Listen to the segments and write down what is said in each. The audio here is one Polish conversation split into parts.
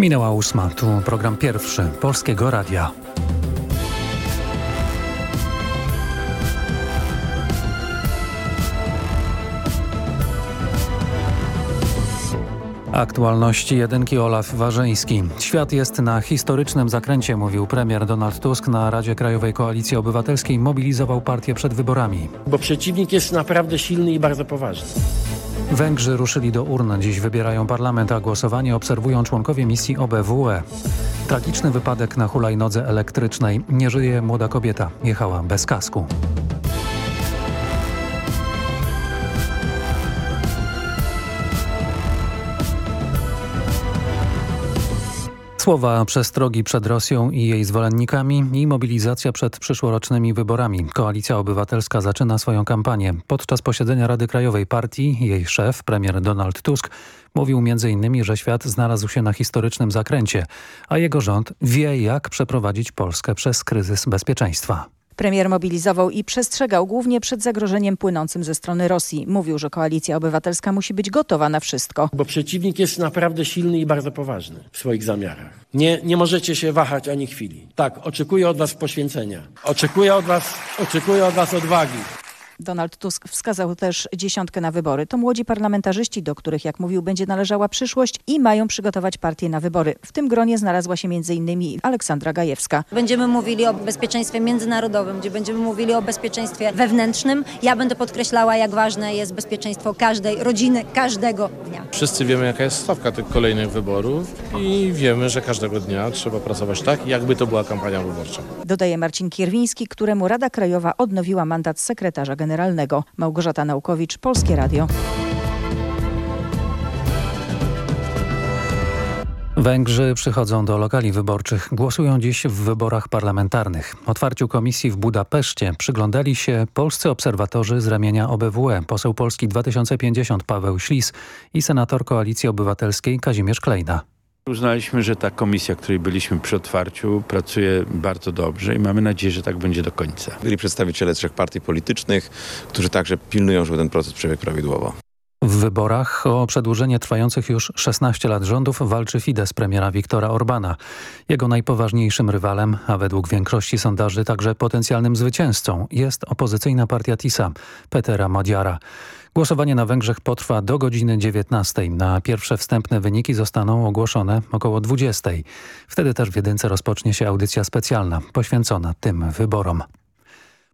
Minęła ósma, tu program pierwszy Polskiego Radia. Aktualności jedynki Olaf Warzyński. Świat jest na historycznym zakręcie, mówił premier Donald Tusk na Radzie Krajowej Koalicji Obywatelskiej. Mobilizował partię przed wyborami. Bo przeciwnik jest naprawdę silny i bardzo poważny. Węgrzy ruszyli do urn. Dziś wybierają parlament, a głosowanie obserwują członkowie misji OBWE. Tragiczny wypadek na hulajnodze elektrycznej. Nie żyje młoda kobieta. Jechała bez kasku. Słowa przestrogi przed Rosją i jej zwolennikami i mobilizacja przed przyszłorocznymi wyborami. Koalicja Obywatelska zaczyna swoją kampanię. Podczas posiedzenia Rady Krajowej Partii jej szef, premier Donald Tusk, mówił m.in., że świat znalazł się na historycznym zakręcie, a jego rząd wie jak przeprowadzić Polskę przez kryzys bezpieczeństwa. Premier mobilizował i przestrzegał głównie przed zagrożeniem płynącym ze strony Rosji. Mówił, że koalicja obywatelska musi być gotowa na wszystko. Bo przeciwnik jest naprawdę silny i bardzo poważny w swoich zamiarach. Nie, nie możecie się wahać ani chwili. Tak, oczekuję od was poświęcenia. Oczekuję od was, oczekuję od was odwagi. Donald Tusk wskazał też dziesiątkę na wybory. To młodzi parlamentarzyści, do których, jak mówił, będzie należała przyszłość i mają przygotować partię na wybory. W tym gronie znalazła się m.in. Aleksandra Gajewska. Będziemy mówili o bezpieczeństwie międzynarodowym, gdzie będziemy mówili o bezpieczeństwie wewnętrznym. Ja będę podkreślała, jak ważne jest bezpieczeństwo każdej rodziny, każdego dnia. Wszyscy wiemy, jaka jest stawka tych kolejnych wyborów i wiemy, że każdego dnia trzeba pracować tak, jakby to była kampania wyborcza. Dodaje Marcin Kierwiński, któremu Rada Krajowa odnowiła mandat sekretarza generalnego Generalnego. Małgorzata Naukowicz, Polskie Radio. Węgrzy przychodzą do lokali wyborczych. Głosują dziś w wyborach parlamentarnych. Otwarciu komisji w Budapeszcie przyglądali się polscy obserwatorzy z ramienia OBWE, poseł Polski 2050 Paweł Ślis i senator Koalicji Obywatelskiej Kazimierz Klejna. Uznaliśmy, że ta komisja, której byliśmy przy otwarciu, pracuje bardzo dobrze i mamy nadzieję, że tak będzie do końca. Byli przedstawiciele trzech partii politycznych, którzy także pilnują, żeby ten proces przebiegł prawidłowo. W wyborach o przedłużenie trwających już 16 lat rządów walczy Fidesz premiera Viktora Orbana. Jego najpoważniejszym rywalem, a według większości sondaży także potencjalnym zwycięzcą jest opozycyjna partia TISA, Petera Madiara. Głosowanie na Węgrzech potrwa do godziny 19. Na pierwsze wstępne wyniki zostaną ogłoszone około 20. Wtedy też w Jedynce rozpocznie się audycja specjalna poświęcona tym wyborom.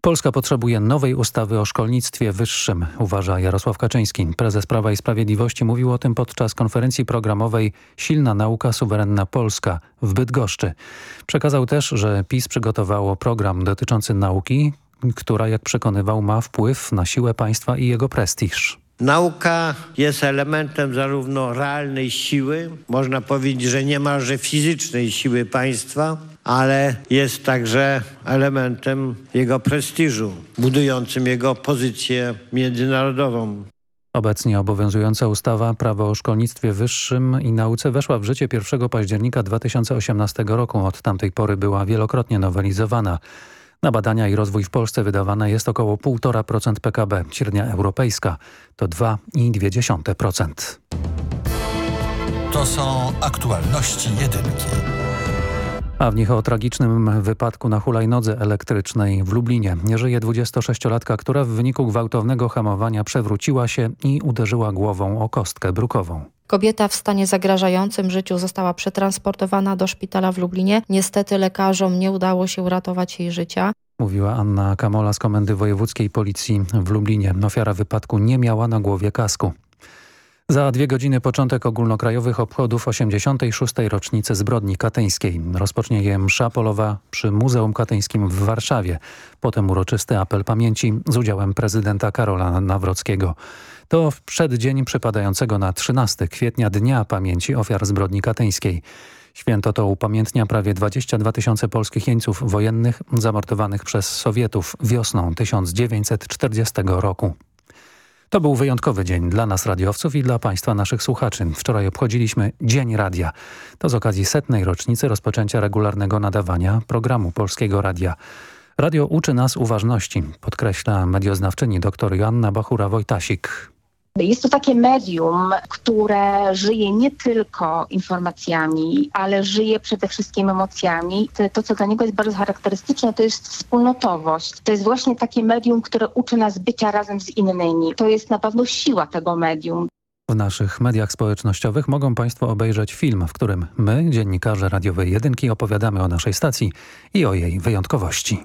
Polska potrzebuje nowej ustawy o szkolnictwie wyższym, uważa Jarosław Kaczyński. Prezes Prawa i Sprawiedliwości mówił o tym podczas konferencji programowej Silna nauka, suwerenna Polska w Bydgoszczy. Przekazał też, że PiS przygotowało program dotyczący nauki, która, jak przekonywał, ma wpływ na siłę państwa i jego prestiż. Nauka jest elementem zarówno realnej siły, można powiedzieć, że niemalże fizycznej siły państwa, ale jest także elementem jego prestiżu, budującym jego pozycję międzynarodową. Obecnie obowiązująca ustawa Prawo o szkolnictwie wyższym i nauce weszła w życie 1 października 2018 roku. Od tamtej pory była wielokrotnie nowelizowana. Na badania i rozwój w Polsce wydawane jest około 1,5% PKB. Średnia europejska to 2,2%. To są aktualności jedynki. A w nich o tragicznym wypadku na hulajnodze elektrycznej w Lublinie. Nie żyje 26-latka, która w wyniku gwałtownego hamowania przewróciła się i uderzyła głową o kostkę brukową. Kobieta w stanie zagrażającym życiu została przetransportowana do szpitala w Lublinie. Niestety lekarzom nie udało się uratować jej życia. Mówiła Anna Kamola z Komendy Wojewódzkiej Policji w Lublinie. Ofiara wypadku nie miała na głowie kasku. Za dwie godziny początek ogólnokrajowych obchodów 86. rocznicy zbrodni katyńskiej. Rozpocznie je msza polowa przy Muzeum Katyńskim w Warszawie. Potem uroczysty apel pamięci z udziałem prezydenta Karola Nawrockiego. To w przeddzień przypadającego na 13 kwietnia Dnia Pamięci Ofiar Zbrodni Katyńskiej. Święto to upamiętnia prawie 22 tysiące polskich jeńców wojennych zamordowanych przez Sowietów wiosną 1940 roku. To był wyjątkowy dzień dla nas radiowców i dla Państwa naszych słuchaczy. Wczoraj obchodziliśmy Dzień Radia. To z okazji setnej rocznicy rozpoczęcia regularnego nadawania programu Polskiego Radia. Radio uczy nas uważności, podkreśla medioznawczyni dr Joanna Bachura-Wojtasik. Jest to takie medium, które żyje nie tylko informacjami, ale żyje przede wszystkim emocjami. To, co dla niego jest bardzo charakterystyczne, to jest wspólnotowość. To jest właśnie takie medium, które uczy nas bycia razem z innymi. To jest na pewno siła tego medium. W naszych mediach społecznościowych mogą Państwo obejrzeć film, w którym my, dziennikarze radiowej jedynki, opowiadamy o naszej stacji i o jej wyjątkowości.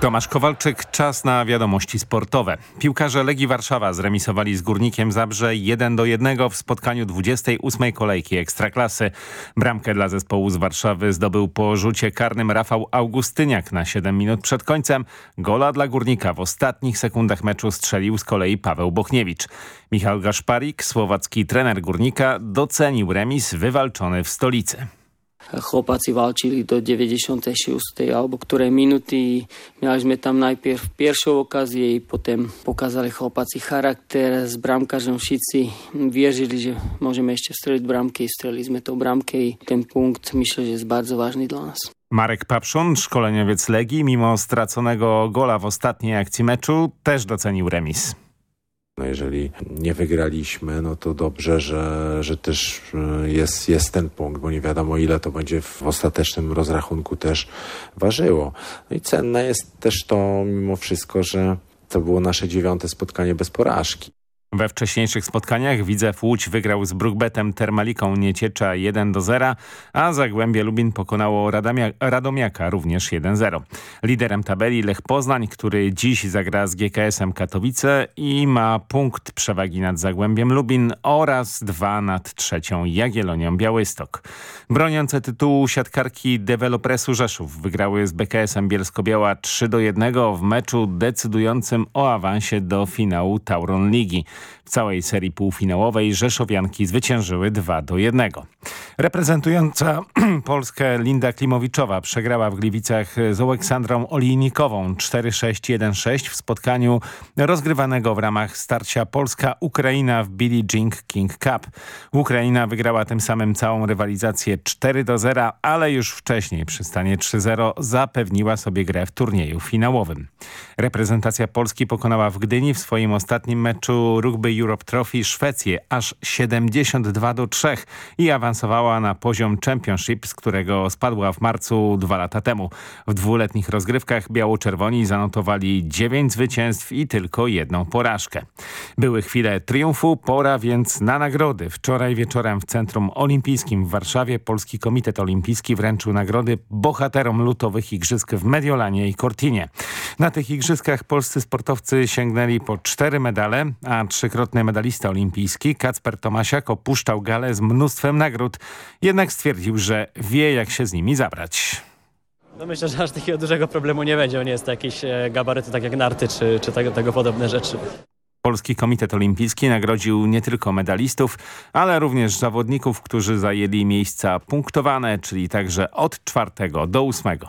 Tomasz Kowalczyk, czas na wiadomości sportowe. Piłkarze Legii Warszawa zremisowali z Górnikiem Zabrze 1 do 1 w spotkaniu 28 kolejki Ekstraklasy. Bramkę dla zespołu z Warszawy zdobył po rzucie karnym Rafał Augustyniak na 7 minut przed końcem. Gola dla Górnika w ostatnich sekundach meczu strzelił z kolei Paweł Bochniewicz. Michał Gaszparik, słowacki trener Górnika, docenił remis wywalczony w stolicy. Chłopacy walczyli do 96 albo której minuty i mieliśmy tam najpierw pierwszą okazję i potem pokazali chłopacy charakter z bramkarzem wszyscy wierzyli, że możemy jeszcze strzelić bramkę i strzeliliśmy tą bramkę i ten punkt myślę, że jest bardzo ważny dla nas. Marek Papszun, szkoleniowiec Legii, mimo straconego gola w ostatniej akcji meczu też docenił remis. No jeżeli nie wygraliśmy, no to dobrze, że, że też jest, jest ten punkt, bo nie wiadomo ile to będzie w ostatecznym rozrachunku też ważyło. No i cenne jest też to mimo wszystko, że to było nasze dziewiąte spotkanie bez porażki. We wcześniejszych spotkaniach Widzew Łódź wygrał z Brukbetem Termaliką Nieciecza 1 do 0, a Zagłębie Lubin pokonało Radomia Radomiaka również 1-0. Liderem tabeli Lech Poznań, który dziś zagra z GKS-em Katowice i ma punkt przewagi nad Zagłębiem Lubin oraz dwa nad trzecią Jagiellonią Białystok. Broniące tytułu siatkarki Developresu Rzeszów wygrały z BKS-em Bielsko-Biała 3 do 1 w meczu decydującym o awansie do finału Tauron Ligi. W całej serii półfinałowej Rzeszowianki zwyciężyły 2 do 1. Reprezentująca Polskę Linda Klimowiczowa przegrała w Gliwicach z Aleksandrą Olijnikową 4-6-1-6 w spotkaniu rozgrywanego w ramach starcia Polska-Ukraina w Billie Jean King Cup. Ukraina wygrała tym samym całą rywalizację 4 do 0, ale już wcześniej przy stanie 3-0 zapewniła sobie grę w turnieju finałowym. Reprezentacja Polski pokonała w Gdyni w swoim ostatnim meczu Rugby Europe Trophy Szwecję aż 72 do 3 i awansowała na poziom Championship, z którego spadła w marcu dwa lata temu. W dwuletnich rozgrywkach biało-czerwoni zanotowali 9 zwycięstw i tylko jedną porażkę. Były chwile triumfu, pora więc na nagrody. Wczoraj wieczorem w Centrum Olimpijskim w Warszawie Polski Komitet Olimpijski wręczył nagrody bohaterom lutowych igrzysk w Mediolanie i Cortinie. Na tych igrzyskach polscy sportowcy sięgnęli po cztery medale, a trzykrotny medalista olimpijski Kacper Tomasiak opuszczał galę z mnóstwem nagród, jednak stwierdził, że wie jak się z nimi zabrać. No myślę, że aż takiego dużego problemu nie będzie. On nie jest to jakieś gabaryty tak jak narty czy, czy tego, tego podobne rzeczy. Polski Komitet Olimpijski nagrodził nie tylko medalistów, ale również zawodników, którzy zajęli miejsca punktowane, czyli także od czwartego do ósmego.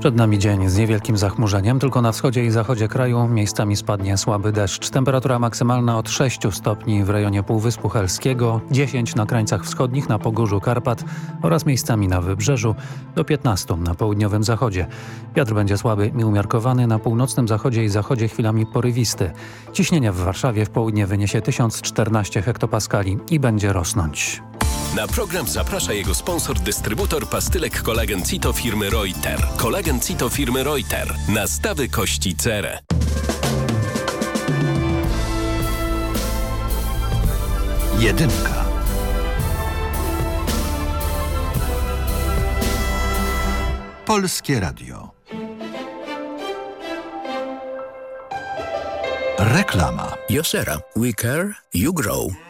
Przed nami dzień z niewielkim zachmurzeniem, tylko na wschodzie i zachodzie kraju miejscami spadnie słaby deszcz. Temperatura maksymalna od 6 stopni w rejonie Półwyspu Helskiego, 10 na krańcach wschodnich, na Pogórzu Karpat oraz miejscami na Wybrzeżu, do 15 na południowym zachodzie. Wiatr będzie słaby i umiarkowany, na północnym zachodzie i zachodzie chwilami porywisty. Ciśnienie w Warszawie w południe wyniesie 1014 hektopaskali i będzie rosnąć. Na program zaprasza jego sponsor, dystrybutor pastylek kolagen Cito firmy Reuter. Kolagen Cito firmy Reuter. Nastawy kości cerę. Jedynka. Polskie Radio. Reklama. Josera. We care, you grow.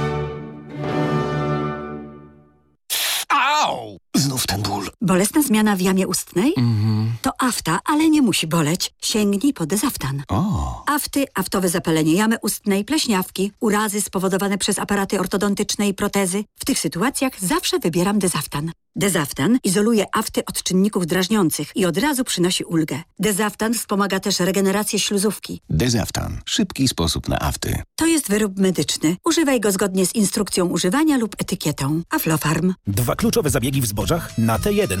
Bolesna zmiana w jamie ustnej? To afta, ale nie musi boleć. Sięgnij po dezaftan. O. Afty, aftowe zapalenie jamy ustnej, pleśniawki, urazy spowodowane przez aparaty ortodontyczne i protezy. W tych sytuacjach zawsze wybieram dezaftan. Dezaftan izoluje afty od czynników drażniących i od razu przynosi ulgę. Dezaftan wspomaga też regenerację śluzówki. Dezaftan. Szybki sposób na afty. To jest wyrób medyczny. Używaj go zgodnie z instrukcją używania lub etykietą. Aflofarm. Dwa kluczowe zabiegi w zbożach? Na T1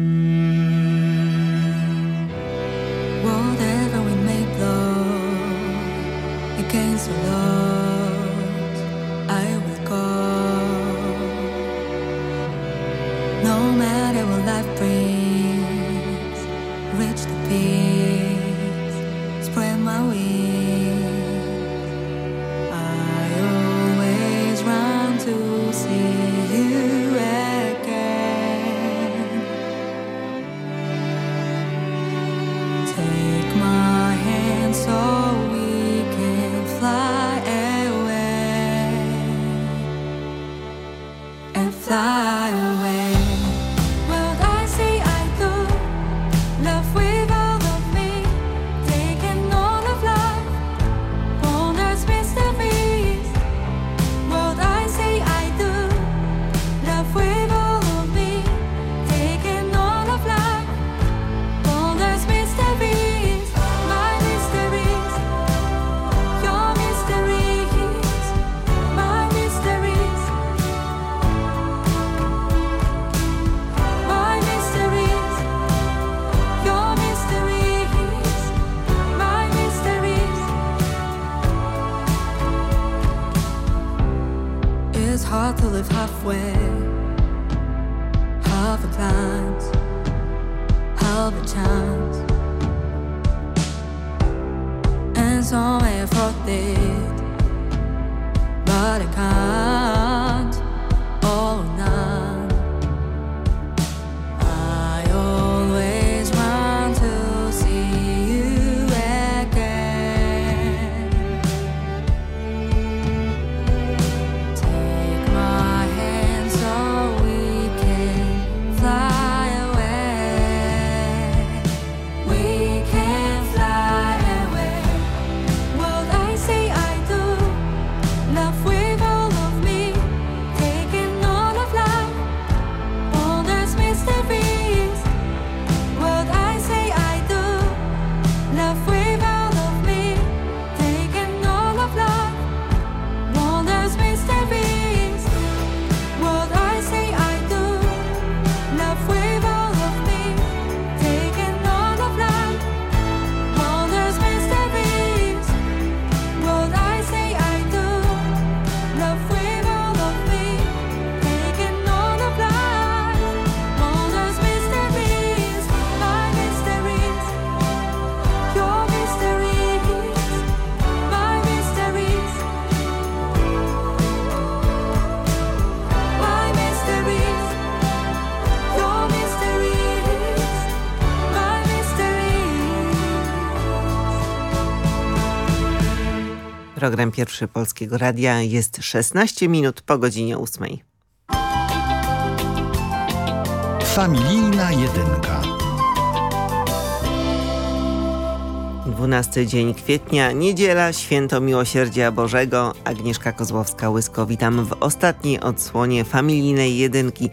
Mm-hmm. Program pierwszy Polskiego Radia jest 16 minut po godzinie 8. Familijna jedynka. 12 dzień kwietnia, niedziela, święto Miłosierdzia Bożego. Agnieszka Kozłowska-Łysko, witam w ostatniej odsłonie familijnej jedynki.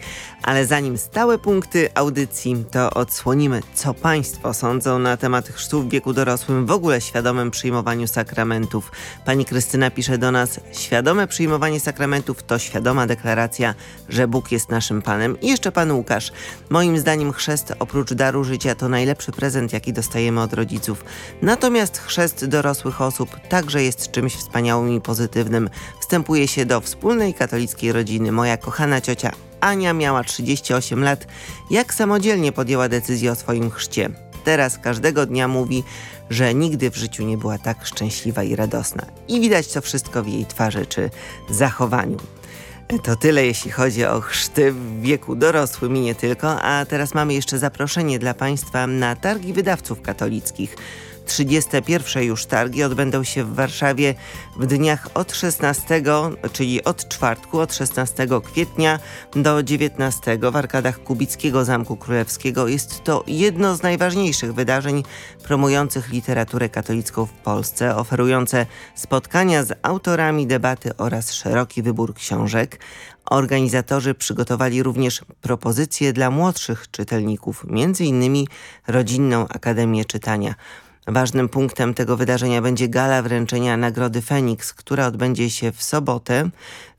Ale zanim stałe punkty audycji, to odsłonimy, co Państwo sądzą na temat chrztu w wieku dorosłym, w ogóle świadomym przyjmowaniu sakramentów. Pani Krystyna pisze do nas, świadome przyjmowanie sakramentów to świadoma deklaracja, że Bóg jest naszym Panem. I jeszcze Pan Łukasz. Moim zdaniem chrzest oprócz daru życia to najlepszy prezent, jaki dostajemy od rodziców. Natomiast chrzest dorosłych osób także jest czymś wspaniałym i pozytywnym. Wstępuje się do wspólnej katolickiej rodziny. Moja kochana ciocia Ania miała 38 lat, jak samodzielnie podjęła decyzję o swoim chrzcie. Teraz każdego dnia mówi, że nigdy w życiu nie była tak szczęśliwa i radosna. I widać to wszystko w jej twarzy czy zachowaniu. To tyle jeśli chodzi o chrzty w wieku dorosłym i nie tylko, a teraz mamy jeszcze zaproszenie dla Państwa na targi wydawców katolickich. 31 już targi odbędą się w Warszawie w dniach od 16, czyli od czwartku, od 16 kwietnia do 19 w arkadach Kubickiego Zamku Królewskiego. Jest to jedno z najważniejszych wydarzeń promujących literaturę katolicką w Polsce, oferujące spotkania z autorami debaty oraz szeroki wybór książek. Organizatorzy przygotowali również propozycje dla młodszych czytelników, m.in. Rodzinną Akademię Czytania. Ważnym punktem tego wydarzenia będzie gala wręczenia Nagrody Feniks, która odbędzie się w sobotę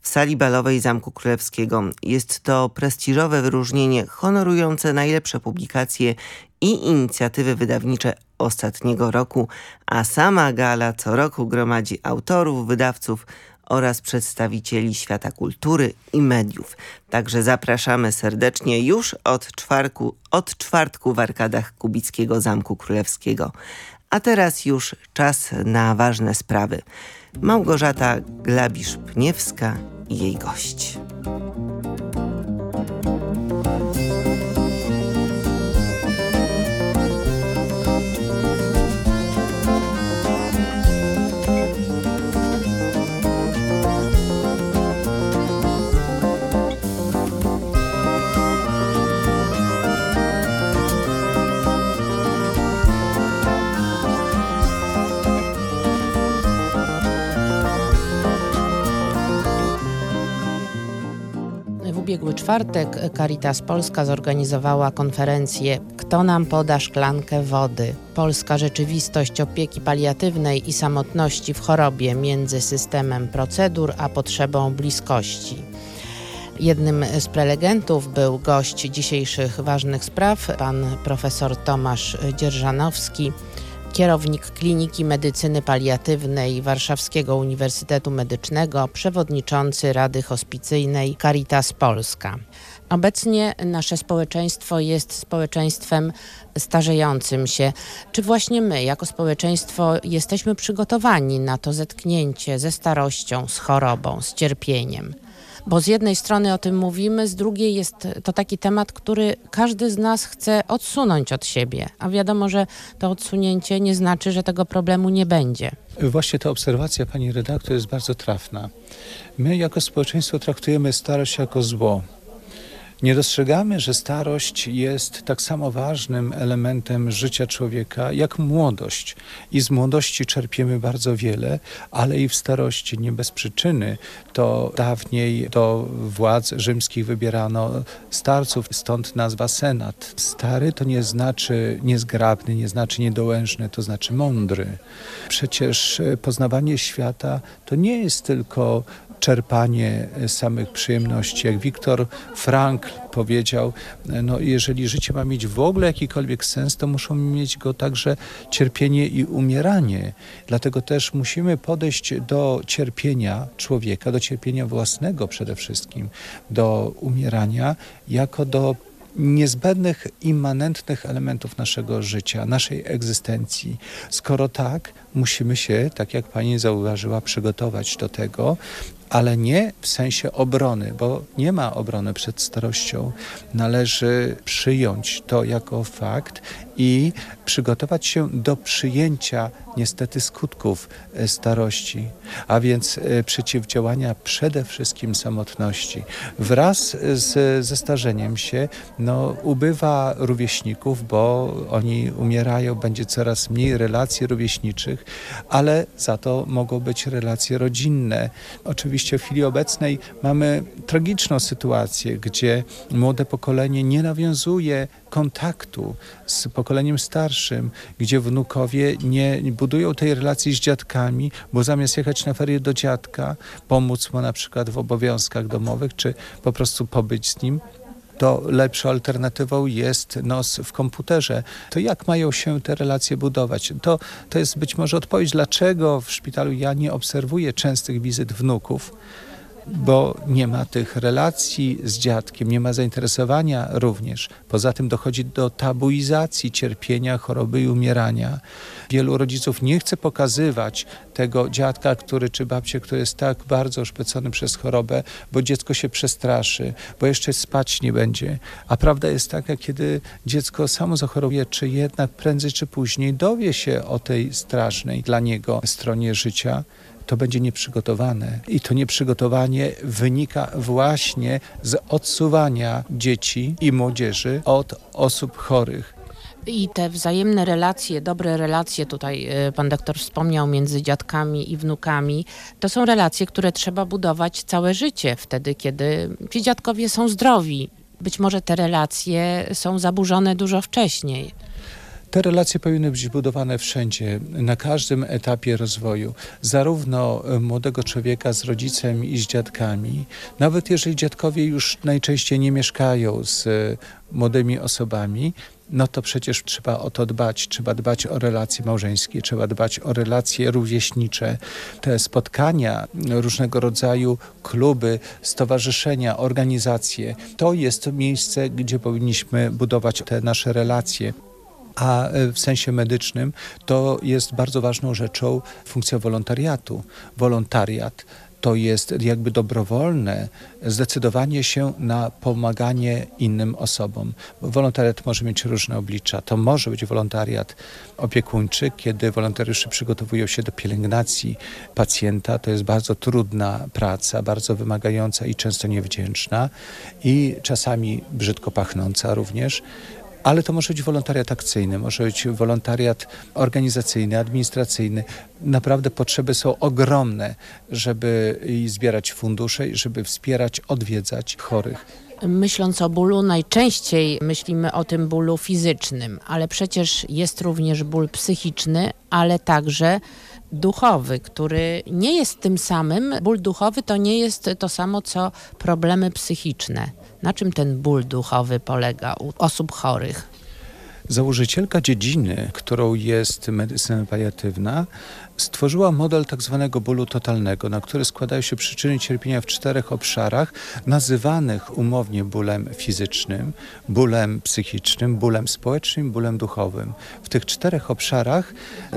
w sali balowej Zamku Królewskiego. Jest to prestiżowe wyróżnienie honorujące najlepsze publikacje i inicjatywy wydawnicze ostatniego roku, a sama gala co roku gromadzi autorów, wydawców oraz przedstawicieli świata kultury i mediów. Także zapraszamy serdecznie już od czwartku, od czwartku w arkadach Kubickiego Zamku Królewskiego. A teraz już czas na ważne sprawy. Małgorzata Glabisz-Pniewska i jej gość. Ubiegły czwartek Caritas Polska zorganizowała konferencję Kto nam poda szklankę wody? Polska rzeczywistość opieki paliatywnej i samotności w chorobie między systemem procedur a potrzebą bliskości. Jednym z prelegentów był gość dzisiejszych ważnych spraw, pan profesor Tomasz Dzierżanowski, kierownik Kliniki Medycyny Paliatywnej Warszawskiego Uniwersytetu Medycznego, przewodniczący Rady Hospicyjnej Caritas Polska. Obecnie nasze społeczeństwo jest społeczeństwem starzejącym się. Czy właśnie my, jako społeczeństwo, jesteśmy przygotowani na to zetknięcie ze starością, z chorobą, z cierpieniem? Bo z jednej strony o tym mówimy, z drugiej jest to taki temat, który każdy z nas chce odsunąć od siebie, a wiadomo, że to odsunięcie nie znaczy, że tego problemu nie będzie. Właśnie ta obserwacja pani redaktor jest bardzo trafna. My jako społeczeństwo traktujemy starość jako zło. Nie dostrzegamy, że starość jest tak samo ważnym elementem życia człowieka jak młodość. I z młodości czerpiemy bardzo wiele, ale i w starości nie bez przyczyny. To dawniej do władz rzymskich wybierano starców, stąd nazwa senat. Stary to nie znaczy niezgrabny, nie znaczy niedołężny, to znaczy mądry. Przecież poznawanie świata to nie jest tylko czerpanie samych przyjemności. Jak Wiktor Frankl powiedział, no jeżeli życie ma mieć w ogóle jakikolwiek sens, to muszą mieć go także cierpienie i umieranie. Dlatego też musimy podejść do cierpienia człowieka, do cierpienia własnego przede wszystkim, do umierania jako do niezbędnych, immanentnych elementów naszego życia, naszej egzystencji. Skoro tak, musimy się, tak jak pani zauważyła, przygotować do tego, ale nie w sensie obrony, bo nie ma obrony przed starością. Należy przyjąć to jako fakt i przygotować się do przyjęcia niestety skutków e, starości, a więc e, przeciwdziałania przede wszystkim samotności. Wraz z, ze starzeniem się no, ubywa rówieśników, bo oni umierają, będzie coraz mniej relacji rówieśniczych, ale za to mogą być relacje rodzinne. Oczywiście w chwili obecnej mamy tragiczną sytuację, gdzie młode pokolenie nie nawiązuje kontaktu z pokoleniem starszym, gdzie wnukowie nie budują tej relacji z dziadkami, bo zamiast jechać na ferie do dziadka, pomóc mu na przykład w obowiązkach domowych, czy po prostu pobyć z nim, to lepszą alternatywą jest nos w komputerze. To jak mają się te relacje budować? To, to jest być może odpowiedź, dlaczego w szpitalu ja nie obserwuję częstych wizyt wnuków, bo nie ma tych relacji z dziadkiem, nie ma zainteresowania również. Poza tym dochodzi do tabuizacji cierpienia, choroby i umierania. Wielu rodziców nie chce pokazywać tego dziadka, który czy babcię, który jest tak bardzo oszpecony przez chorobę, bo dziecko się przestraszy, bo jeszcze spać nie będzie. A prawda jest taka, kiedy dziecko samo zachoruje, czy jednak prędzej czy później dowie się o tej strasznej dla niego stronie życia, to będzie nieprzygotowane. I to nieprzygotowanie wynika właśnie z odsuwania dzieci i młodzieży od osób chorych. I te wzajemne relacje, dobre relacje, tutaj y, pan doktor wspomniał, między dziadkami i wnukami, to są relacje, które trzeba budować całe życie, wtedy kiedy ci dziadkowie są zdrowi. Być może te relacje są zaburzone dużo wcześniej. Te relacje powinny być budowane wszędzie, na każdym etapie rozwoju, zarówno młodego człowieka z rodzicem i z dziadkami, nawet jeżeli dziadkowie już najczęściej nie mieszkają z młodymi osobami, no to przecież trzeba o to dbać. Trzeba dbać o relacje małżeńskie, trzeba dbać o relacje rówieśnicze. Te spotkania, różnego rodzaju kluby, stowarzyszenia, organizacje, to jest miejsce, gdzie powinniśmy budować te nasze relacje a w sensie medycznym to jest bardzo ważną rzeczą funkcja wolontariatu. Wolontariat to jest jakby dobrowolne zdecydowanie się na pomaganie innym osobom. Wolontariat może mieć różne oblicza. To może być wolontariat opiekuńczy, kiedy wolontariusze przygotowują się do pielęgnacji pacjenta. To jest bardzo trudna praca, bardzo wymagająca i często niewdzięczna i czasami brzydko pachnąca również ale to może być wolontariat akcyjny, może być wolontariat organizacyjny, administracyjny. Naprawdę potrzeby są ogromne, żeby zbierać fundusze i żeby wspierać, odwiedzać chorych. Myśląc o bólu, najczęściej myślimy o tym bólu fizycznym, ale przecież jest również ból psychiczny, ale także duchowy, który nie jest tym samym. Ból duchowy to nie jest to samo, co problemy psychiczne. Na czym ten ból duchowy polega u osób chorych? Założycielka dziedziny, którą jest medycyna paliatywna, stworzyła model tak zwanego bólu totalnego, na który składają się przyczyny cierpienia w czterech obszarach, nazywanych umownie bólem fizycznym, bólem psychicznym, bólem społecznym, bólem duchowym. W tych czterech obszarach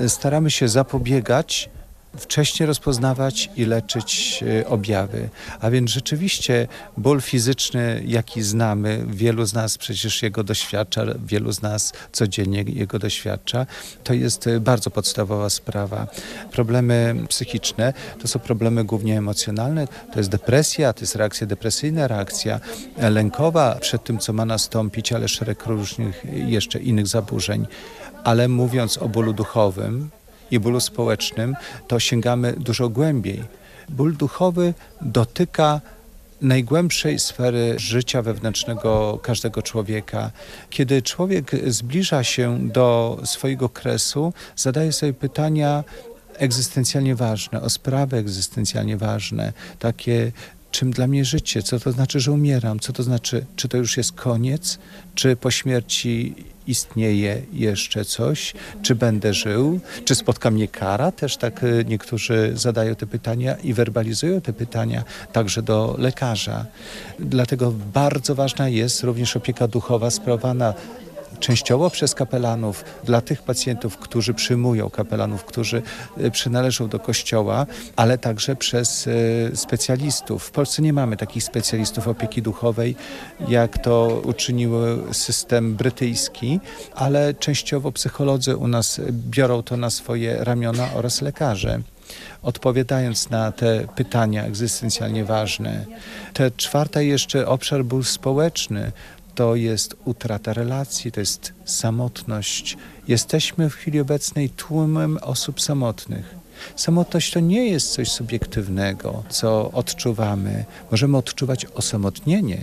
staramy się zapobiegać wcześniej rozpoznawać i leczyć e, objawy. A więc rzeczywiście ból fizyczny, jaki znamy, wielu z nas przecież jego doświadcza, wielu z nas codziennie jego doświadcza, to jest e, bardzo podstawowa sprawa. Problemy psychiczne to są problemy głównie emocjonalne, to jest depresja, to jest reakcja depresyjna, reakcja lękowa przed tym, co ma nastąpić, ale szereg różnych jeszcze innych zaburzeń. Ale mówiąc o bólu duchowym, i bólu społecznym, to sięgamy dużo głębiej. Ból duchowy dotyka najgłębszej sfery życia wewnętrznego każdego człowieka. Kiedy człowiek zbliża się do swojego kresu, zadaje sobie pytania egzystencjalnie ważne, o sprawy egzystencjalnie ważne, takie czym dla mnie życie, co to znaczy, że umieram, co to znaczy, czy to już jest koniec, czy po śmierci istnieje jeszcze coś, czy będę żył, czy spotka mnie kara, też tak y, niektórzy zadają te pytania i werbalizują te pytania także do lekarza. Dlatego bardzo ważna jest również opieka duchowa sprawowana częściowo przez kapelanów dla tych pacjentów, którzy przyjmują kapelanów, którzy y, przynależą do kościoła, ale także przez y, specjalistów. W Polsce nie mamy takich specjalistów opieki duchowej, jak to uczynił system brytyjski, ale częściowo psycholodzy u nas biorą to na swoje ramiona oraz lekarze odpowiadając na te pytania egzystencjalnie ważne. Te czwarta jeszcze obszar był społeczny. To jest utrata relacji, to jest samotność. Jesteśmy w chwili obecnej tłumem osób samotnych. Samotność to nie jest coś subiektywnego, co odczuwamy. Możemy odczuwać osamotnienie,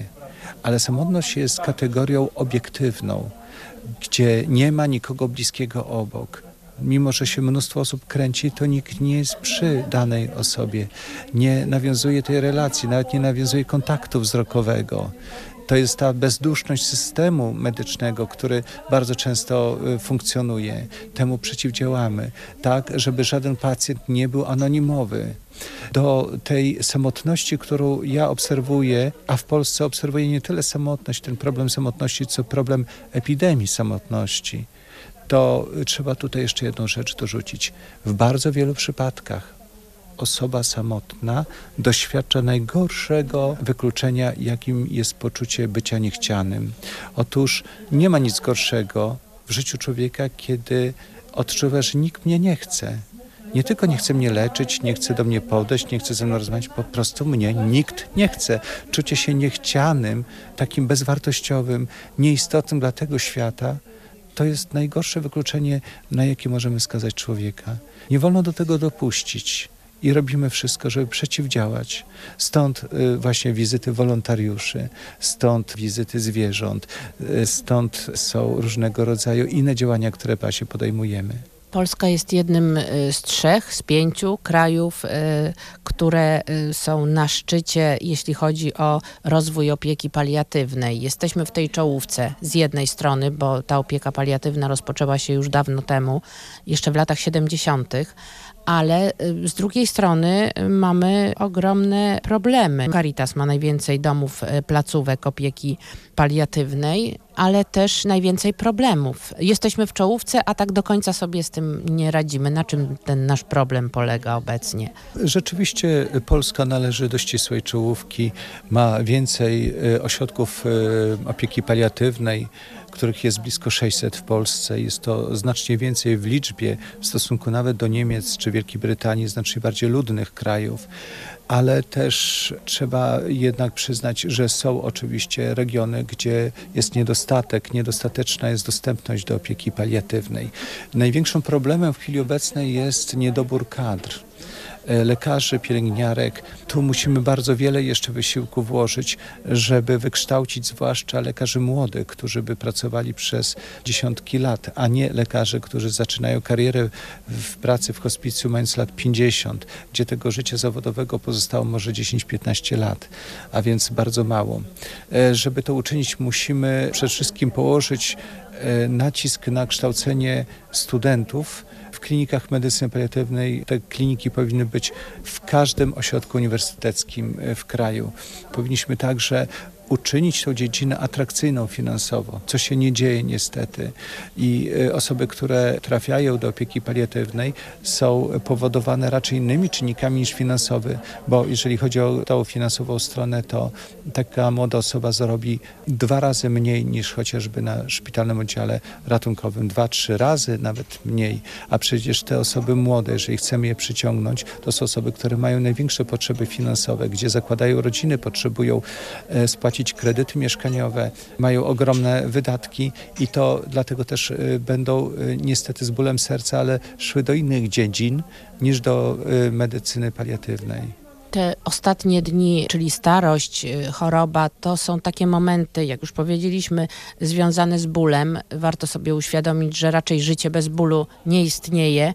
ale samotność jest kategorią obiektywną, gdzie nie ma nikogo bliskiego obok mimo że się mnóstwo osób kręci, to nikt nie jest przy danej osobie, nie nawiązuje tej relacji, nawet nie nawiązuje kontaktu wzrokowego. To jest ta bezduszność systemu medycznego, który bardzo często y, funkcjonuje. Temu przeciwdziałamy, tak, żeby żaden pacjent nie był anonimowy. Do tej samotności, którą ja obserwuję, a w Polsce obserwuję nie tyle samotność, ten problem samotności, co problem epidemii samotności to trzeba tutaj jeszcze jedną rzecz dorzucić. W bardzo wielu przypadkach osoba samotna doświadcza najgorszego wykluczenia, jakim jest poczucie bycia niechcianym. Otóż nie ma nic gorszego w życiu człowieka, kiedy odczuwa, że nikt mnie nie chce. Nie tylko nie chce mnie leczyć, nie chce do mnie podejść, nie chce ze mną rozmawiać, po prostu mnie nikt nie chce. Czucie się niechcianym, takim bezwartościowym, nieistotnym dla tego świata, to jest najgorsze wykluczenie, na jakie możemy skazać człowieka. Nie wolno do tego dopuścić i robimy wszystko, żeby przeciwdziałać. Stąd y, właśnie wizyty wolontariuszy, stąd wizyty zwierząt, y, stąd są różnego rodzaju inne działania, które pasie podejmujemy. Polska jest jednym y, z trzech, z pięciu krajów, które są na szczycie, jeśli chodzi o rozwój opieki paliatywnej. Jesteśmy w tej czołówce z jednej strony, bo ta opieka paliatywna rozpoczęła się już dawno temu, jeszcze w latach 70., ale z drugiej strony mamy ogromne problemy. Caritas ma najwięcej domów, placówek opieki paliatywnej, ale też najwięcej problemów. Jesteśmy w czołówce, a tak do końca sobie z tym nie radzimy. Na czym ten nasz problem polega obecnie? Rzeczywiście Polska należy do ścisłej czołówki, ma więcej ośrodków opieki paliatywnej, których jest blisko 600 w Polsce. Jest to znacznie więcej w liczbie w stosunku nawet do Niemiec czy Wielkiej Brytanii, znacznie bardziej ludnych krajów ale też trzeba jednak przyznać, że są oczywiście regiony, gdzie jest niedostatek, niedostateczna jest dostępność do opieki paliatywnej. Największym problemem w chwili obecnej jest niedobór kadr. E, lekarzy, pielęgniarek. Tu musimy bardzo wiele jeszcze wysiłku włożyć, żeby wykształcić zwłaszcza lekarzy młodych, którzy by pracowali przez dziesiątki lat, a nie lekarzy, którzy zaczynają karierę w pracy w hospicjum mając lat 50, gdzie tego życia zawodowego pozostało może 10-15 lat, a więc bardzo mało. E, żeby to uczynić, musimy przede wszystkim położyć e, nacisk na kształcenie studentów, w klinikach medycyny paliatywnej te kliniki powinny być w każdym ośrodku uniwersyteckim e, w kraju. Powinniśmy także uczynić tą dziedzinę atrakcyjną finansowo, co się nie dzieje niestety. I y, osoby, które trafiają do opieki paliatywnej są powodowane raczej innymi czynnikami niż finansowy, bo jeżeli chodzi o tą finansową stronę, to taka młoda osoba zarobi dwa razy mniej niż chociażby na szpitalnym oddziale ratunkowym, dwa, trzy razy nawet mniej, a przecież te osoby młode, jeżeli chcemy je przyciągnąć, to są osoby, które mają największe potrzeby finansowe, gdzie zakładają rodziny, potrzebują e, spłacić kredyty mieszkaniowe, mają ogromne wydatki i to dlatego też y, będą y, niestety z bólem serca, ale szły do innych dziedzin niż do y, medycyny paliatywnej. Te ostatnie dni, czyli starość, choroba, to są takie momenty, jak już powiedzieliśmy, związane z bólem. Warto sobie uświadomić, że raczej życie bez bólu nie istnieje.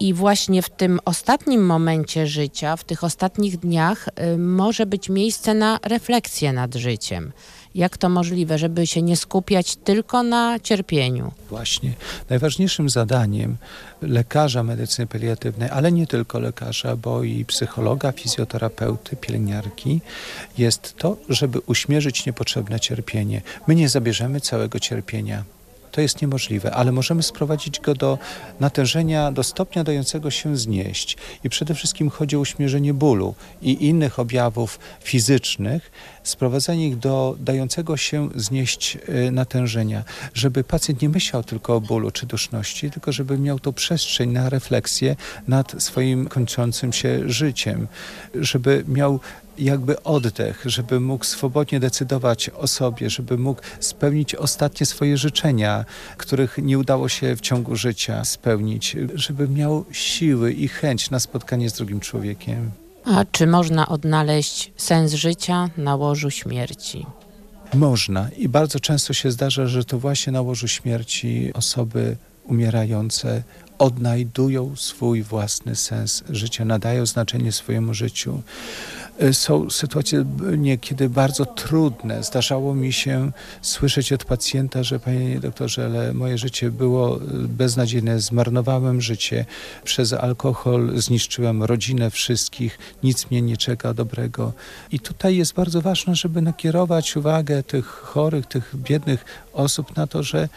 I właśnie w tym ostatnim momencie życia, w tych ostatnich dniach, y, może być miejsce na refleksję nad życiem. Jak to możliwe, żeby się nie skupiać tylko na cierpieniu? Właśnie. Najważniejszym zadaniem lekarza medycyny paliatywnej, ale nie tylko lekarza, bo i psychologa, fizjoterapeuty, pielęgniarki, jest to, żeby uśmierzyć niepotrzebne cierpienie. My nie zabierzemy całego cierpienia to jest niemożliwe, ale możemy sprowadzić go do natężenia, do stopnia dającego się znieść. I przede wszystkim chodzi o uśmierzenie bólu i innych objawów fizycznych, sprowadzenie ich do dającego się znieść y, natężenia, żeby pacjent nie myślał tylko o bólu czy duszności, tylko żeby miał tą przestrzeń na refleksję nad swoim kończącym się życiem, żeby miał jakby oddech, żeby mógł swobodnie decydować o sobie, żeby mógł spełnić ostatnie swoje życzenia, których nie udało się w ciągu życia spełnić, żeby miał siły i chęć na spotkanie z drugim człowiekiem. A czy można odnaleźć sens życia na łożu śmierci? Można i bardzo często się zdarza, że to właśnie na łożu śmierci osoby umierające odnajdują swój własny sens życia, nadają znaczenie swojemu życiu. Y, Są sytuacje niekiedy bardzo trudne. Zdarzało mi się słyszeć od pacjenta, że panie doktorze, ale moje życie było y, beznadziejne, zmarnowałem życie, przez alkohol zniszczyłem rodzinę wszystkich, nic mnie nie czeka dobrego. I tutaj jest bardzo ważne, żeby nakierować uwagę tych chorych, tych biednych osób na to, że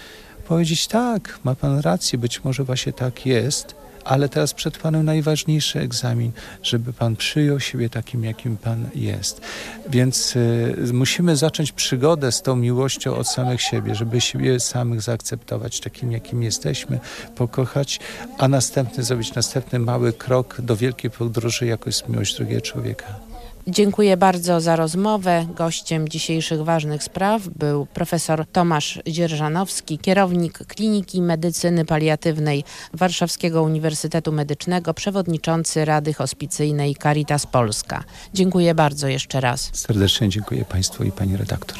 powiedzieć tak, ma pan rację, być może właśnie tak jest, ale teraz przed panem najważniejszy egzamin, żeby pan przyjął siebie takim, jakim pan jest. Więc y, musimy zacząć przygodę z tą miłością od samych siebie, żeby siebie samych zaakceptować takim, jakim jesteśmy, pokochać, a następny zrobić następny mały krok do wielkiej podróży, jaką jest miłość drugiego człowieka. Dziękuję bardzo za rozmowę. Gościem dzisiejszych ważnych spraw był profesor Tomasz Dzierżanowski, kierownik Kliniki Medycyny Paliatywnej Warszawskiego Uniwersytetu Medycznego, przewodniczący Rady Hospicyjnej Caritas Polska. Dziękuję bardzo jeszcze raz. Serdecznie dziękuję państwu i pani redaktor.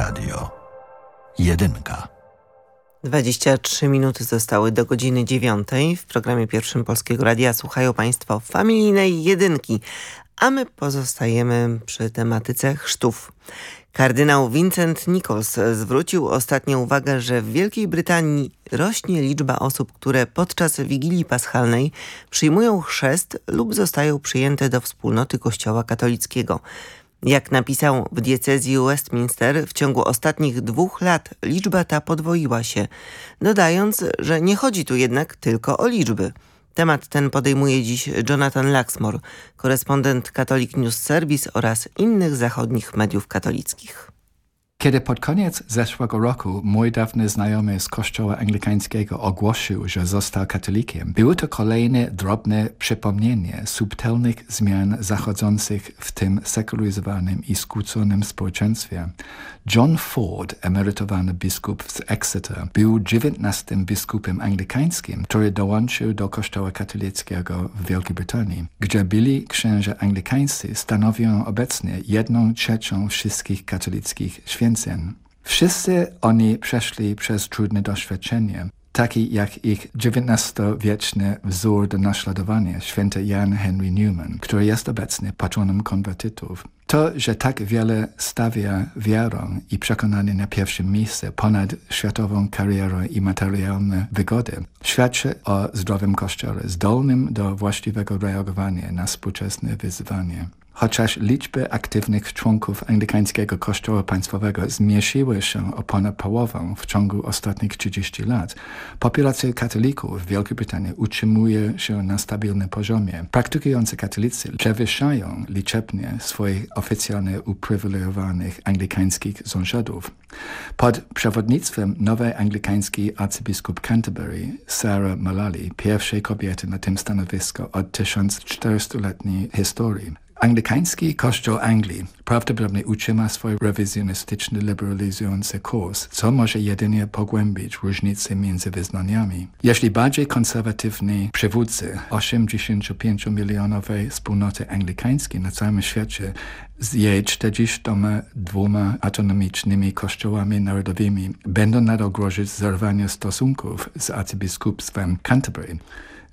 Radio. Jedynka. 23 minuty zostały do godziny 9. W programie pierwszym Polskiego Radia słuchają Państwo familijnej jedynki, a my pozostajemy przy tematyce chrztów. Kardynał Vincent Nichols zwrócił ostatnio uwagę, że w Wielkiej Brytanii rośnie liczba osób, które podczas Wigilii Paschalnej przyjmują chrzest lub zostają przyjęte do wspólnoty Kościoła katolickiego. Jak napisał w diecezji Westminster, w ciągu ostatnich dwóch lat liczba ta podwoiła się, dodając, że nie chodzi tu jednak tylko o liczby. Temat ten podejmuje dziś Jonathan Laxmore, korespondent Catholic News Service oraz innych zachodnich mediów katolickich. Kiedy pod koniec zeszłego roku mój dawny znajomy z kościoła anglikańskiego ogłosił, że został katolikiem, było to kolejne drobne przypomnienie subtelnych zmian zachodzących w tym sekularyzowanym i skłóconym społeczeństwie. John Ford, emerytowany biskup z Exeter, był dziewiętnastym biskupem anglikańskim, który dołączył do kościoła katolickiego w Wielkiej Brytanii, gdzie byli księża anglikańscy stanowią obecnie jedną trzecią wszystkich katolickich święceń. Wszyscy oni przeszli przez trudne doświadczenie, taki jak ich XIX-wieczny wzór do naśladowania, święty Jan Henry Newman, który jest obecnie patronem konwertytów. To, że tak wiele stawia wiarę i przekonanie na pierwszym miejscu ponad światową karierę i materialne wygody, świadczy o zdrowym kościele, zdolnym do właściwego reagowania na współczesne wyzwanie. Chociaż liczby aktywnych członków anglikańskiego kościoła państwowego zmniejszyły się o ponad połowę w ciągu ostatnich 30 lat, populacja katolików w Wielkiej Brytanii utrzymuje się na stabilnym poziomie. Praktykujący katolicy przewyższają liczebnie swoich oficjalnie uprzywilejowanych anglikańskich sąsiadów. Pod przewodnictwem nowej anglikańskiej arcybiskup Canterbury, Sarah Mullally, pierwszej kobiety na tym stanowisku od 1400-letniej historii, Anglikański Kościół Anglii prawdopodobnie utrzyma swój rewizjonistyczny, liberalizujący kurs, co może jedynie pogłębić różnice między wyznaniami. Jeśli bardziej konserwatywni przywódcy 85-milionowej wspólnoty anglikańskiej na całym świecie z jej 42 autonomicznymi kościołami narodowymi będą nadal grozić zerwanie stosunków z arcybiskupstwem Canterbury,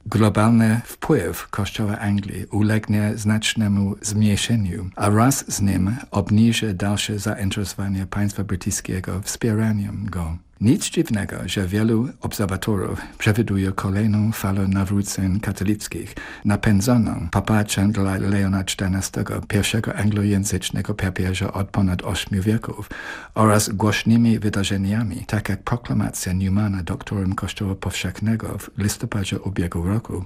globalny wpływ Kościoła Anglii ulegnie znacznemu zmniejszeniu, a wraz z nim obniży dalsze zainteresowanie państwa brytyjskiego wspieraniem go. Nic dziwnego, że wielu obserwatorów przewiduje kolejną falę nawróceń katolickich, napędzoną poparciem dla Leona XIV, pierwszego anglojęzycznego papieża od ponad ośmiu wieków, oraz głośnymi wydarzeniami, tak jak proklamacja Newmana doktorem Kościoła Powszechnego w listopadzie ubiegłego roku.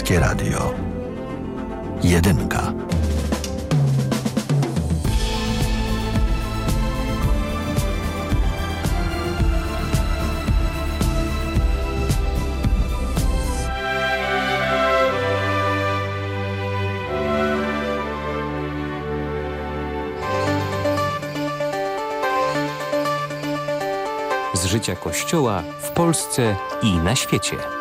Polskie Radio. Jedynka. Z życia Kościoła w Polsce i na świecie.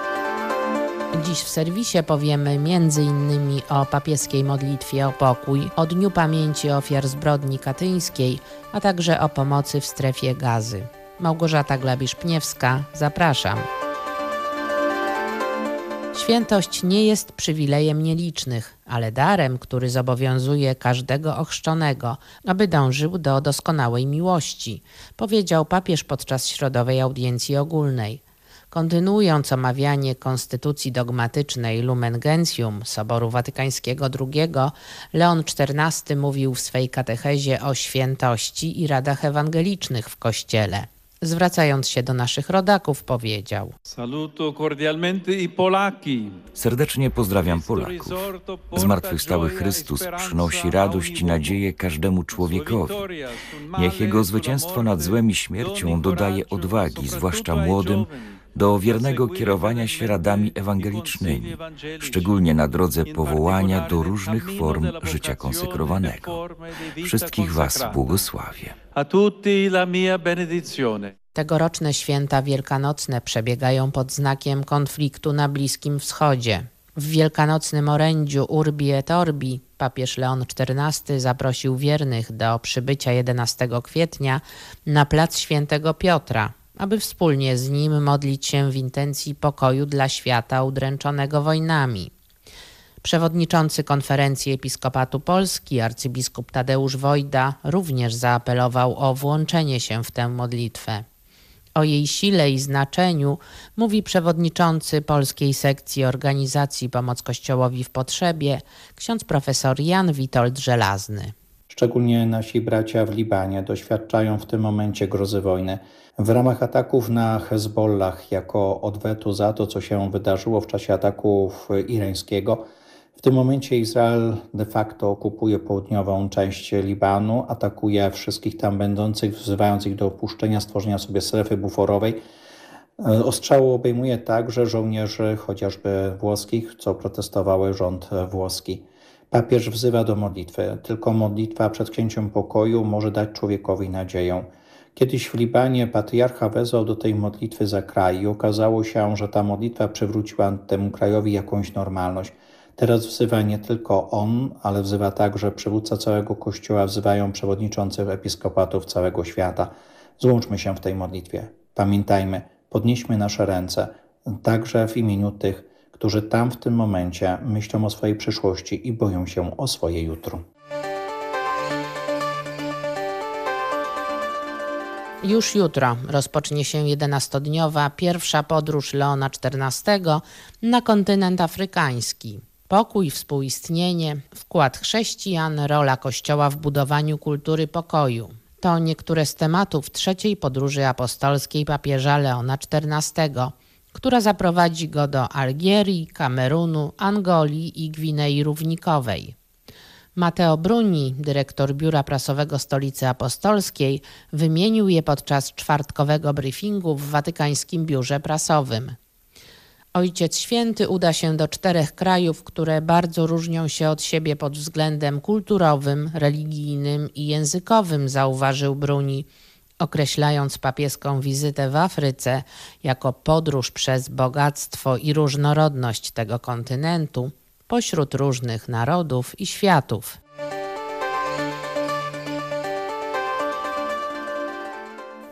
Dziś w serwisie powiemy m.in. o papieskiej modlitwie o pokój, o Dniu Pamięci Ofiar Zbrodni Katyńskiej, a także o pomocy w strefie gazy. Małgorzata Glabisz-Pniewska, zapraszam. Świętość nie jest przywilejem nielicznych, ale darem, który zobowiązuje każdego ochrzczonego, aby dążył do doskonałej miłości, powiedział papież podczas środowej audiencji ogólnej. Kontynuując omawianie konstytucji dogmatycznej Lumen Gentium Soboru Watykańskiego II, Leon XIV mówił w swej katechezie o świętości i radach ewangelicznych w Kościele. Zwracając się do naszych rodaków, powiedział: Saluto cordialmente i Polaki. Serdecznie pozdrawiam Polaków. Zmartwychwstały Chrystus przynosi radość i nadzieję każdemu człowiekowi. Niech Jego zwycięstwo nad złem i śmiercią dodaje odwagi, zwłaszcza młodym, do wiernego kierowania się radami ewangelicznymi, szczególnie na drodze powołania do różnych form życia konsekrowanego. Wszystkich Was błogosławię. A tutti la mia benedizione. Tegoroczne święta wielkanocne przebiegają pod znakiem konfliktu na Bliskim Wschodzie. W wielkanocnym orędziu Urbi et Orbi papież Leon XIV zaprosił wiernych do przybycia 11 kwietnia na plac Świętego Piotra, aby wspólnie z nim modlić się w intencji pokoju dla świata udręczonego wojnami. Przewodniczący konferencji Episkopatu Polski, arcybiskup Tadeusz Wojda, również zaapelował o włączenie się w tę modlitwę. O jej sile i znaczeniu mówi przewodniczący polskiej sekcji organizacji Pomoc Kościołowi w Potrzebie, ksiądz profesor Jan Witold Żelazny. Szczególnie nasi bracia w Libanie doświadczają w tym momencie grozy wojny. W ramach ataków na Hezbollah, jako odwetu za to, co się wydarzyło w czasie ataków irańskiego, w tym momencie Izrael de facto okupuje południową część Libanu, atakuje wszystkich tam będących, wzywając ich do opuszczenia, stworzenia sobie strefy buforowej. Ostrzału obejmuje także żołnierzy chociażby włoskich, co protestowały rząd włoski. Papież wzywa do modlitwy. Tylko modlitwa przed księciem pokoju może dać człowiekowi nadzieję. Kiedyś w Libanie patriarcha wezwał do tej modlitwy za kraj i okazało się, że ta modlitwa przywróciła temu krajowi jakąś normalność. Teraz wzywa nie tylko on, ale wzywa także przywódca całego Kościoła, wzywają przewodniczących episkopatów całego świata. Złączmy się w tej modlitwie. Pamiętajmy, podnieśmy nasze ręce, także w imieniu tych, którzy tam w tym momencie myślą o swojej przyszłości i boją się o swoje jutro. Już jutro rozpocznie się 11-dniowa pierwsza podróż Leona XIV na kontynent afrykański. Pokój, współistnienie, wkład chrześcijan, rola Kościoła w budowaniu kultury pokoju. To niektóre z tematów trzeciej podróży apostolskiej papieża Leona XIV, która zaprowadzi go do Algierii, Kamerunu, Angolii i Gwinei Równikowej. Mateo Bruni, dyrektor Biura Prasowego Stolicy Apostolskiej, wymienił je podczas czwartkowego briefingu w Watykańskim Biurze Prasowym. Ojciec Święty uda się do czterech krajów, które bardzo różnią się od siebie pod względem kulturowym, religijnym i językowym, zauważył Bruni, określając papieską wizytę w Afryce jako podróż przez bogactwo i różnorodność tego kontynentu pośród różnych narodów i światów.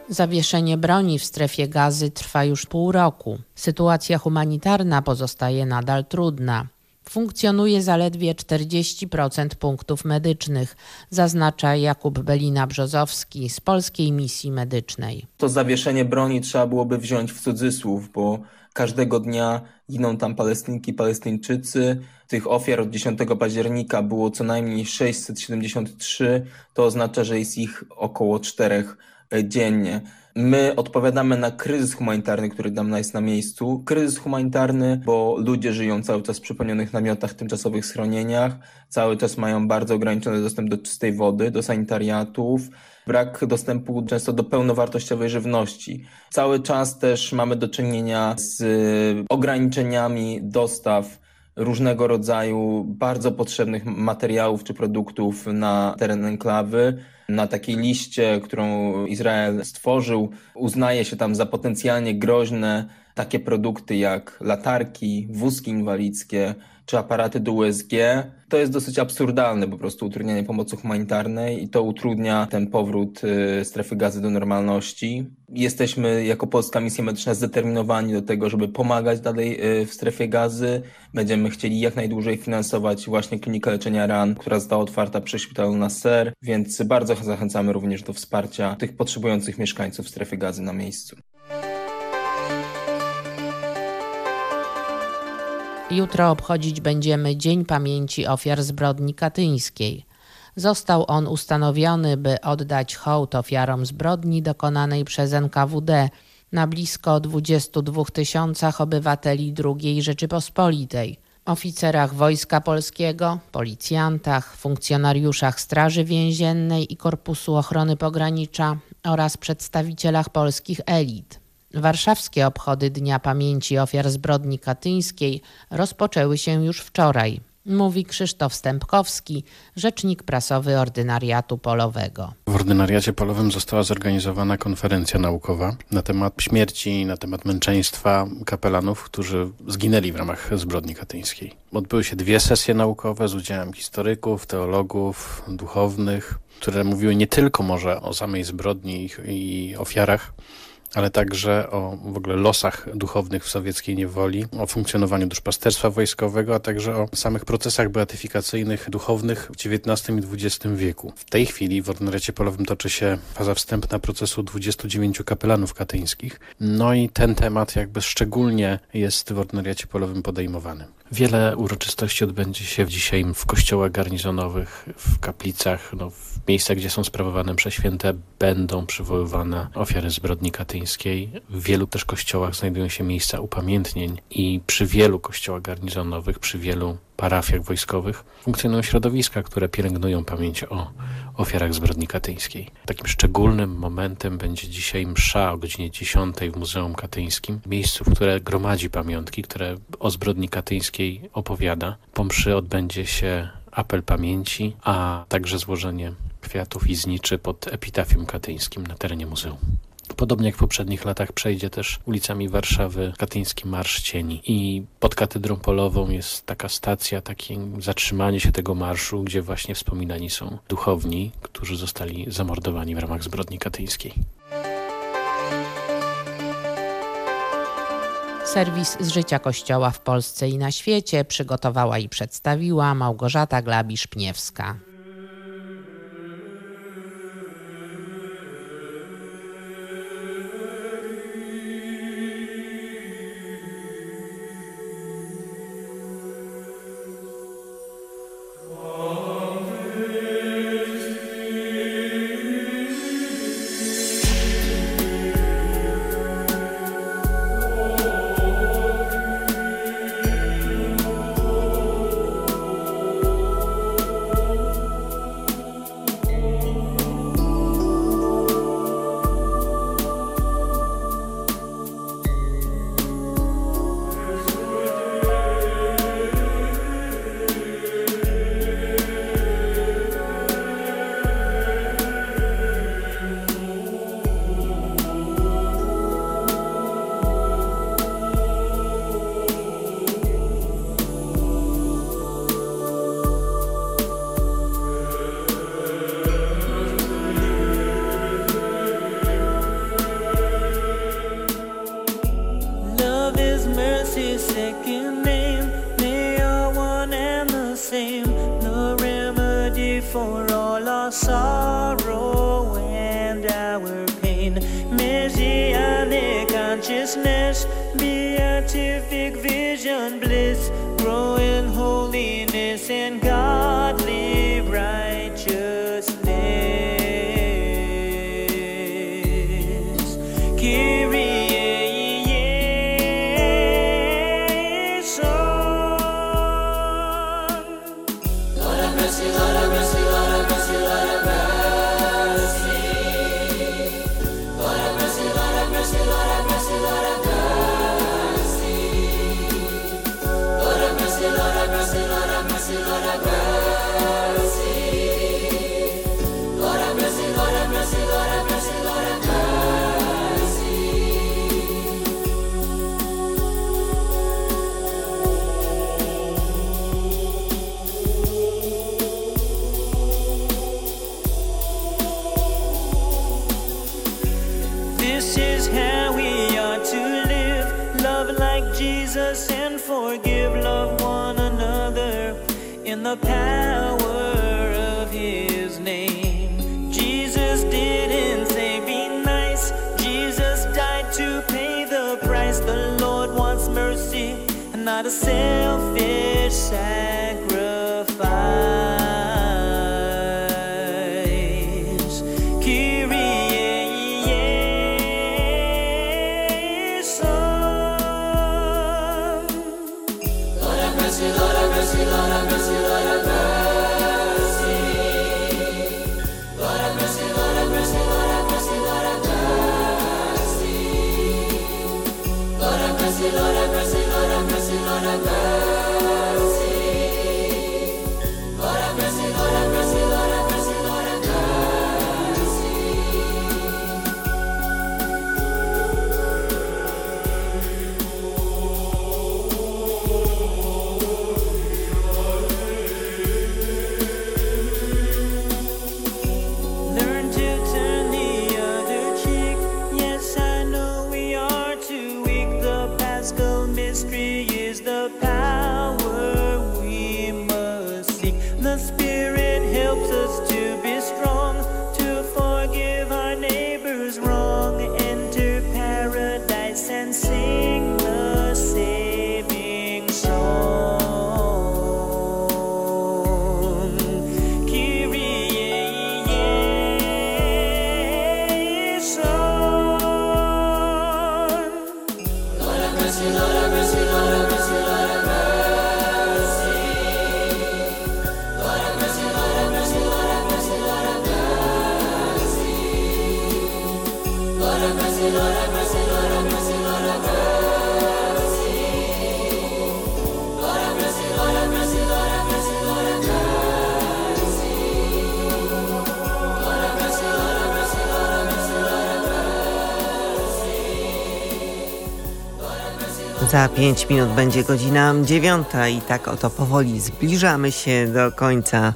Zawieszenie broni w strefie gazy trwa już pół roku. Sytuacja humanitarna pozostaje nadal trudna. Funkcjonuje zaledwie 40% punktów medycznych, zaznacza Jakub Belina-Brzozowski z Polskiej Misji Medycznej. To zawieszenie broni trzeba byłoby wziąć w cudzysłów, bo każdego dnia giną tam Palestynki, Palestyńczycy. Tych ofiar od 10 października było co najmniej 673. To oznacza, że jest ich około czterech dziennie. My odpowiadamy na kryzys humanitarny, który tam jest na miejscu. Kryzys humanitarny, bo ludzie żyją cały czas w przypomnianych namiotach, tymczasowych schronieniach, cały czas mają bardzo ograniczony dostęp do czystej wody, do sanitariatów, brak dostępu często do pełnowartościowej żywności. Cały czas też mamy do czynienia z ograniczeniami dostaw różnego rodzaju bardzo potrzebnych materiałów czy produktów na teren enklawy. Na takiej liście, którą Izrael stworzył, uznaje się tam za potencjalnie groźne takie produkty jak latarki, wózki inwalidzkie czy aparaty do USG. To jest dosyć absurdalne po prostu utrudnianie pomocy humanitarnej i to utrudnia ten powrót y, strefy gazy do normalności. Jesteśmy jako Polska Misja Medyczna zdeterminowani do tego, żeby pomagać dalej y, w strefie gazy. Będziemy chcieli jak najdłużej finansować właśnie klinikę leczenia ran, która została otwarta przy szpitalu Nasser, więc bardzo zachęcamy również do wsparcia tych potrzebujących mieszkańców strefy gazy na miejscu. Jutro obchodzić będziemy Dzień Pamięci Ofiar Zbrodni Katyńskiej. Został on ustanowiony, by oddać hołd ofiarom zbrodni dokonanej przez NKWD na blisko 22 tysiącach obywateli II Rzeczypospolitej, oficerach Wojska Polskiego, policjantach, funkcjonariuszach Straży Więziennej i Korpusu Ochrony Pogranicza oraz przedstawicielach polskich elit. Warszawskie obchody Dnia Pamięci Ofiar Zbrodni Katyńskiej rozpoczęły się już wczoraj, mówi Krzysztof Stępkowski, rzecznik prasowy Ordynariatu Polowego. W Ordynariacie Polowym została zorganizowana konferencja naukowa na temat śmierci, na temat męczeństwa kapelanów, którzy zginęli w ramach zbrodni katyńskiej. Odbyły się dwie sesje naukowe z udziałem historyków, teologów, duchownych, które mówiły nie tylko może o samej zbrodni i ofiarach, ale także o w ogóle losach duchownych w sowieckiej niewoli, o funkcjonowaniu duszpasterstwa wojskowego, a także o samych procesach beatyfikacyjnych duchownych w XIX i XX wieku. W tej chwili w Ordynariacie Polowym toczy się faza wstępna procesu 29 kapelanów katyńskich. No i ten temat jakby szczególnie jest w Ordynariacie Polowym podejmowany. Wiele uroczystości odbędzie się dzisiaj w kościołach garnizonowych, w kaplicach, no, w miejscach, gdzie są sprawowane msze święte, będą przywoływane ofiary zbrodni katyńskiej. W wielu też kościołach znajdują się miejsca upamiętnień i przy wielu kościołach garnizonowych, przy wielu parafiach wojskowych funkcjonują środowiska, które pielęgnują pamięć o ofiarach zbrodni katyńskiej. Takim szczególnym momentem będzie dzisiaj msza o godzinie 10 w Muzeum Katyńskim, miejscu, w które gromadzi pamiątki, które o zbrodni katyńskiej opowiada. Po mszy odbędzie się apel pamięci, a także złożenie kwiatów i zniczy pod epitafium katyńskim na terenie muzeum. Podobnie jak w poprzednich latach przejdzie też ulicami Warszawy Katyński Marsz Cieni i pod Katedrą Polową jest taka stacja, takie zatrzymanie się tego marszu, gdzie właśnie wspominani są duchowni, którzy zostali zamordowani w ramach zbrodni katyńskiej. Serwis z życia Kościoła w Polsce i na świecie przygotowała i przedstawiła Małgorzata Glabisz-Pniewska. Us and forgive, love one another in the power of His name. Jesus didn't say be nice, Jesus died to pay the price. The Lord wants mercy and not a selfish Za 5 minut będzie godzina dziewiąta i tak oto powoli zbliżamy się do końca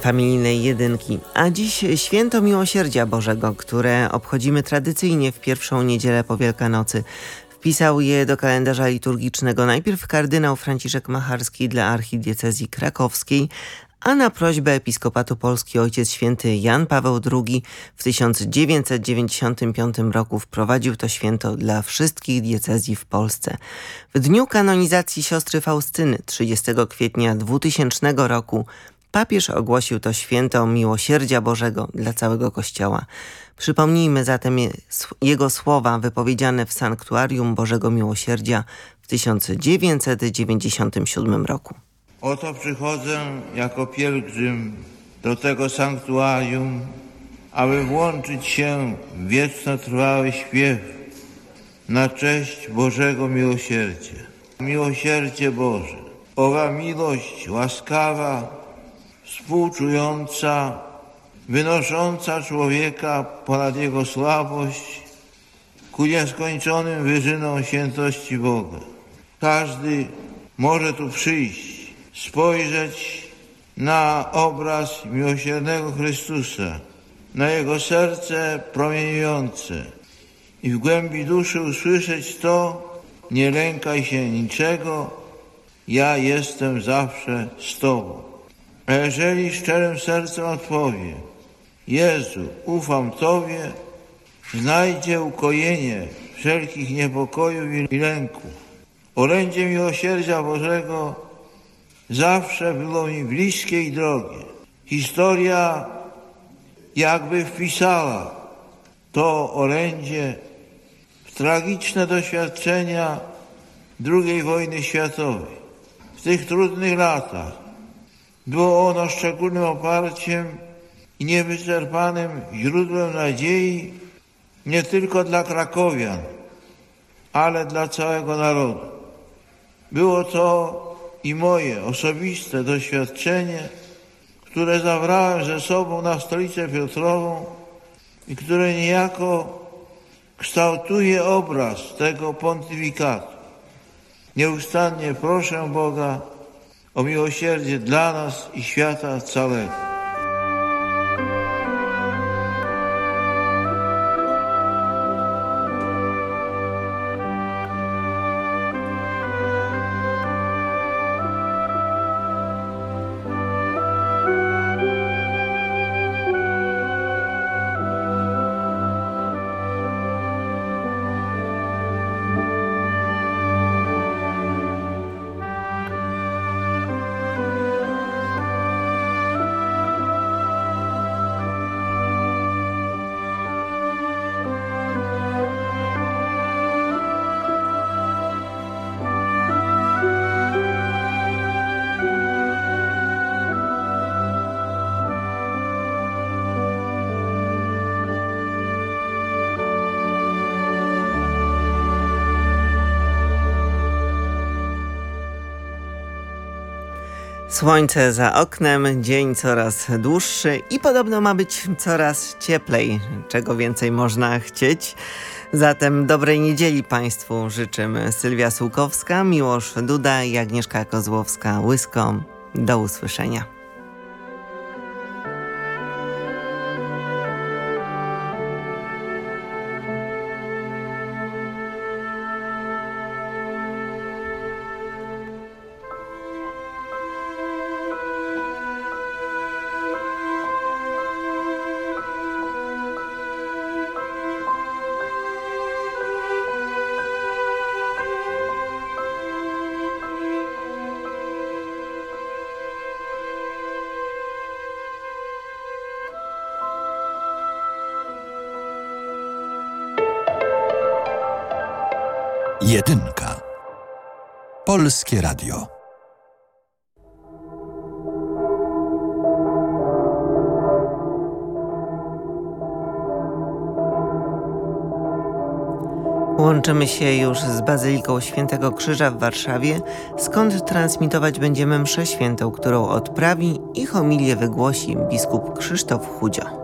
familijnej jedynki. A dziś święto Miłosierdzia Bożego, które obchodzimy tradycyjnie w pierwszą niedzielę po Wielkanocy. Wpisał je do kalendarza liturgicznego najpierw kardynał Franciszek Macharski dla archidiecezji krakowskiej, a na prośbę Episkopatu Polski ojciec święty Jan Paweł II w 1995 roku wprowadził to święto dla wszystkich diecezji w Polsce. W dniu kanonizacji siostry Faustyny 30 kwietnia 2000 roku papież ogłosił to święto miłosierdzia Bożego dla całego Kościoła. Przypomnijmy zatem je- jego słowa wypowiedziane w Sanktuarium Bożego Miłosierdzia w 1997 roku. Oto przychodzę jako pielgrzym do tego sanktuarium, aby włączyć się w wiecznotrwały śpiew na cześć Bożego Miłosierdzia. Miłosierdzie Boże, owa miłość łaskawa, współczująca, wynosząca człowieka ponad jego słabość ku nieskończonym wyżynom świętości Boga. Każdy może tu przyjść, spojrzeć na obraz miłosiernego Chrystusa, na Jego serce promieniujące i w głębi duszy usłyszeć to, nie lękaj się niczego, ja jestem zawsze z Tobą. A jeżeli szczerym sercem odpowie, Jezu, ufam Tobie, znajdzie ukojenie wszelkich niepokojów i lęków. Orędzie miłosierdzia Bożego zawsze było mi bliskie i drogie. Historia jakby wpisała to orędzie w tragiczne doświadczenia II wojny światowej. W tych trudnych latach było ono szczególnym oparciem i niewyczerpanym źródłem nadziei nie tylko dla krakowian, ale dla całego narodu. Było to i moje osobiste doświadczenie, które zabrałem ze sobą na stolicę Piotrową i które niejako kształtuje obraz tego pontyfikatu. Nieustannie proszę Boga o miłosierdzie dla nas i świata całego. Słońce za oknem, dzień coraz dłuższy i podobno ma być coraz cieplej. Czego więcej można chcieć? Zatem dobrej niedzieli Państwu życzymy Sylwia Sułkowska, Miłosz Duda i Agnieszka Kozłowska-Łysko. Do usłyszenia. Polskie Radio. Łączymy się już z Bazyliką Świętego Krzyża w Warszawie, skąd transmitować będziemy mszę świętą, którą odprawi i homilię wygłosi biskup Krzysztof Chudzio.